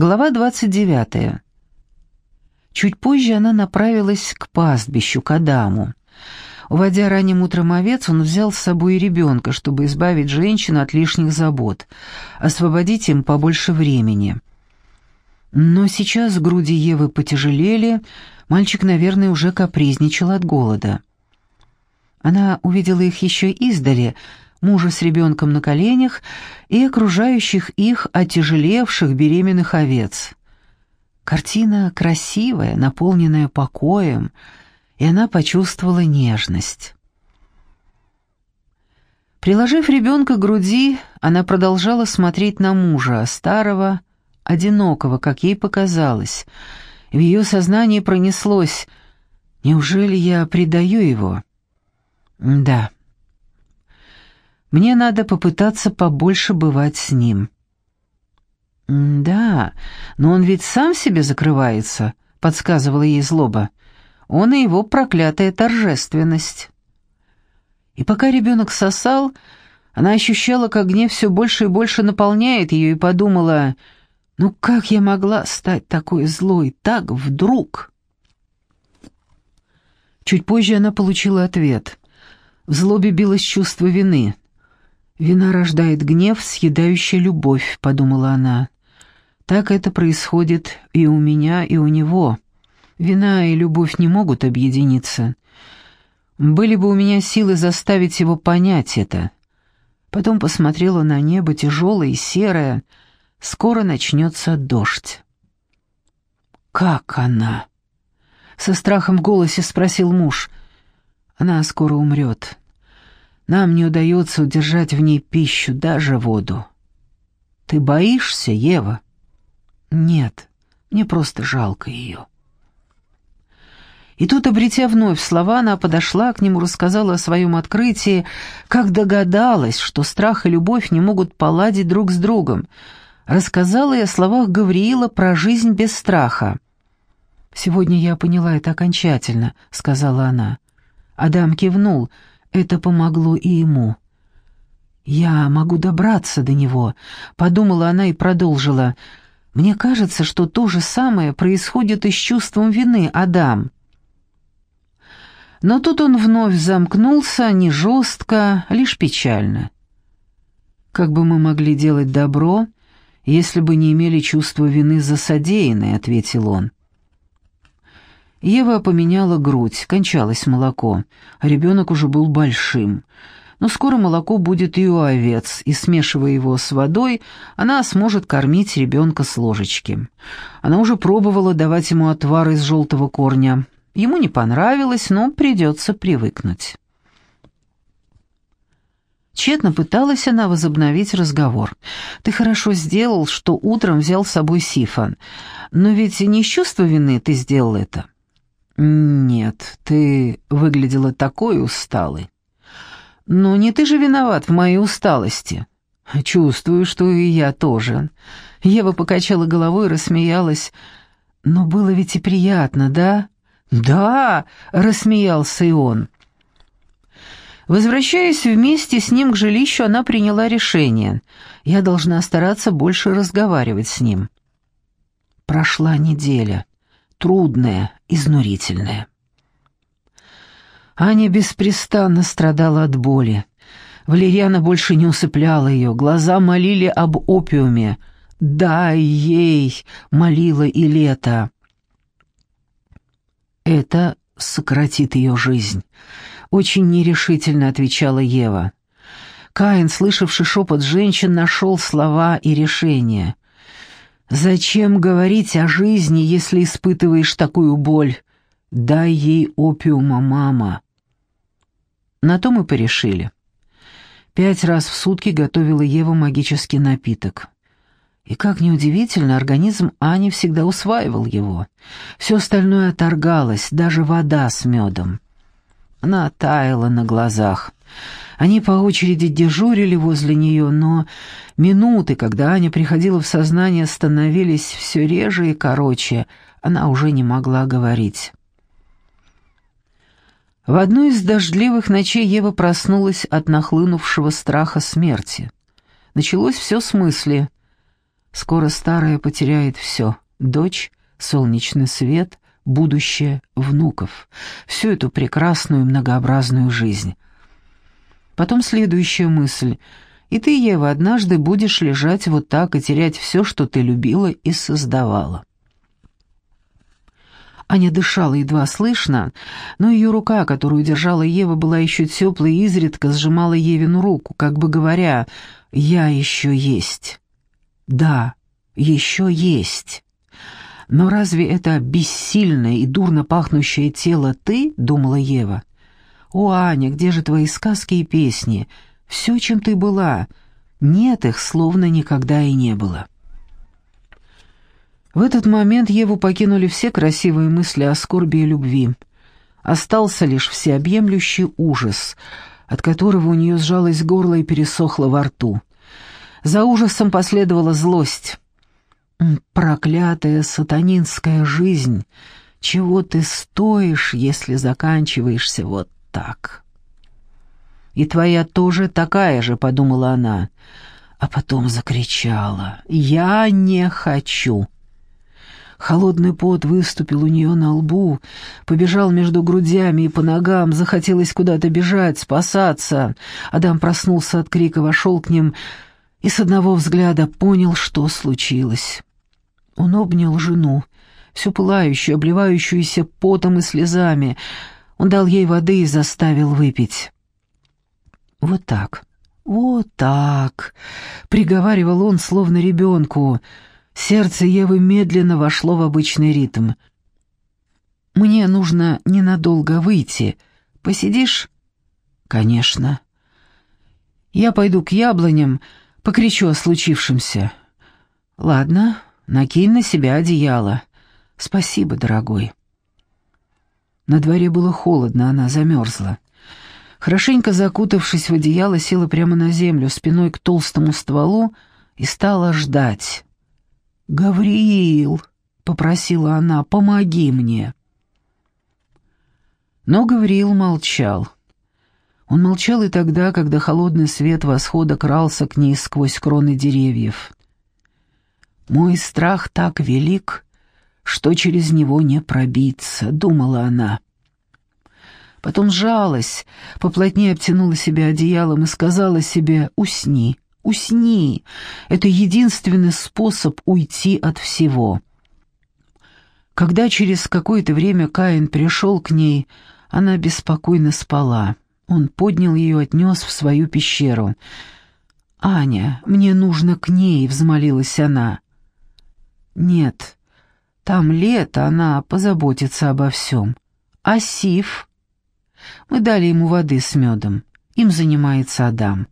Глава 29. Чуть позже она направилась к пастбищу, к Адаму. Уводя ранним утром овец, он взял с собой ребенка, чтобы избавить женщину от лишних забот, освободить им побольше времени. Но сейчас груди Евы потяжелели, мальчик, наверное, уже капризничал от голода. Она увидела их еще издали, мужа с ребенком на коленях и окружающих их отяжелевших беременных овец. Картина красивая, наполненная покоем, и она почувствовала нежность. Приложив ребенка к груди, она продолжала смотреть на мужа, старого, одинокого, как ей показалось. В ее сознании пронеслось «Неужели я предаю его?» «Да». Мне надо попытаться побольше бывать с ним. «Да, но он ведь сам себе закрывается», — подсказывала ей злоба. «Он и его проклятая торжественность». И пока ребенок сосал, она ощущала, как гнев все больше и больше наполняет ее, и подумала, «Ну как я могла стать такой злой, так вдруг?» Чуть позже она получила ответ. В злобе билось чувство вины — «Вина рождает гнев, съедающая любовь», — подумала она. «Так это происходит и у меня, и у него. Вина и любовь не могут объединиться. Были бы у меня силы заставить его понять это». Потом посмотрела на небо, тяжелое и серое. Скоро начнется дождь. «Как она?» Со страхом в голосе спросил муж. «Она скоро умрет. Нам не удается удержать в ней пищу, даже воду. Ты боишься, Ева? Нет, мне просто жалко ее. И тут, обретя вновь слова, она подошла к нему, рассказала о своем открытии, как догадалась, что страх и любовь не могут поладить друг с другом. Рассказала и о словах Гавриила про жизнь без страха. «Сегодня я поняла это окончательно», — сказала она. Адам кивнул — это помогло и ему. «Я могу добраться до него», — подумала она и продолжила. «Мне кажется, что то же самое происходит и с чувством вины, Адам». Но тут он вновь замкнулся, не жестко, лишь печально. «Как бы мы могли делать добро, если бы не имели чувства вины за содеянное», — ответил он. Ева поменяла грудь, кончалось молоко, а ребенок уже был большим. Но скоро молоко будет и у овец, и, смешивая его с водой, она сможет кормить ребенка с ложечки. Она уже пробовала давать ему отвар из желтого корня. Ему не понравилось, но придется привыкнуть. Тщетно пыталась она возобновить разговор. «Ты хорошо сделал, что утром взял с собой сифон. Но ведь не из чувства вины ты сделал это». «Нет, ты выглядела такой усталой». «Но не ты же виноват в моей усталости». «Чувствую, что и я тоже». Ева покачала головой и рассмеялась. «Но было ведь и приятно, да?» «Да!» — рассмеялся и он. Возвращаясь вместе с ним к жилищу, она приняла решение. Я должна стараться больше разговаривать с ним. Прошла неделя трудное, изнурительное. Аня беспрестанно страдала от боли. Валерьяна больше не усыпляла ее, глаза молили об опиуме. «Дай ей!» — молила и лето. «Это сократит ее жизнь», — очень нерешительно отвечала Ева. Каин, слышавший шепот женщин, нашел слова и решение — Зачем говорить о жизни, если испытываешь такую боль? Дай ей опиума, мама. На то мы порешили. Пять раз в сутки готовила Ева магический напиток. И как неудивительно, организм Ани всегда усваивал его. Все остальное оторгалось, даже вода с медом. Она таяла на глазах. Они по очереди дежурили возле нее, но минуты, когда Аня приходила в сознание, становились все реже и короче. Она уже не могла говорить. В одну из дождливых ночей Ева проснулась от нахлынувшего страха смерти. Началось все с мысли. Скоро старая потеряет все — дочь, солнечный свет, будущее внуков, всю эту прекрасную многообразную жизнь. Потом следующая мысль — и ты, Ева, однажды будешь лежать вот так и терять все, что ты любила и создавала. Аня дышала едва слышно, но ее рука, которую держала Ева, была еще теплой и изредка сжимала Евину руку, как бы говоря «Я еще есть». «Да, еще есть». «Но разве это бессильное и дурно пахнущее тело ты?» — думала Ева. «О, Аня, где же твои сказки и песни? Все, чем ты была. Нет их, словно никогда и не было». В этот момент Еву покинули все красивые мысли о скорби и любви. Остался лишь всеобъемлющий ужас, от которого у нее сжалось горло и пересохло во рту. За ужасом последовала злость. «Проклятая сатанинская жизнь! Чего ты стоишь, если заканчиваешься вот так?» «И твоя тоже такая же», — подумала она, а потом закричала. «Я не хочу!» Холодный пот выступил у нее на лбу, побежал между грудями и по ногам, захотелось куда-то бежать, спасаться. Адам проснулся от крика, вошел к ним и с одного взгляда понял, что случилось. Он обнял жену, всю пылающую, обливающуюся потом и слезами. Он дал ей воды и заставил выпить. «Вот так, вот так», — приговаривал он, словно ребенку, — Сердце Евы медленно вошло в обычный ритм. «Мне нужно ненадолго выйти. Посидишь?» «Конечно». «Я пойду к яблоням, покричу о случившемся». «Ладно, накинь на себя одеяло. Спасибо, дорогой». На дворе было холодно, она замерзла. Хорошенько закутавшись в одеяло, села прямо на землю, спиной к толстому стволу и стала ждать. «Гавриил!» — попросила она, — «помоги мне!» Но Гавриил молчал. Он молчал и тогда, когда холодный свет восхода крался к ней сквозь кроны деревьев. «Мой страх так велик, что через него не пробиться», — думала она. Потом сжалась, поплотнее обтянула себя одеялом и сказала себе «Усни, Усни. Это единственный способ уйти от всего. Когда через какое-то время Каин пришел к ней, она беспокойно спала. Он поднял ее, отнес в свою пещеру. «Аня, мне нужно к ней», — взмолилась она. «Нет, там лето, она позаботится обо всем. А Сив?» Мы дали ему воды с медом. Им занимается Адам.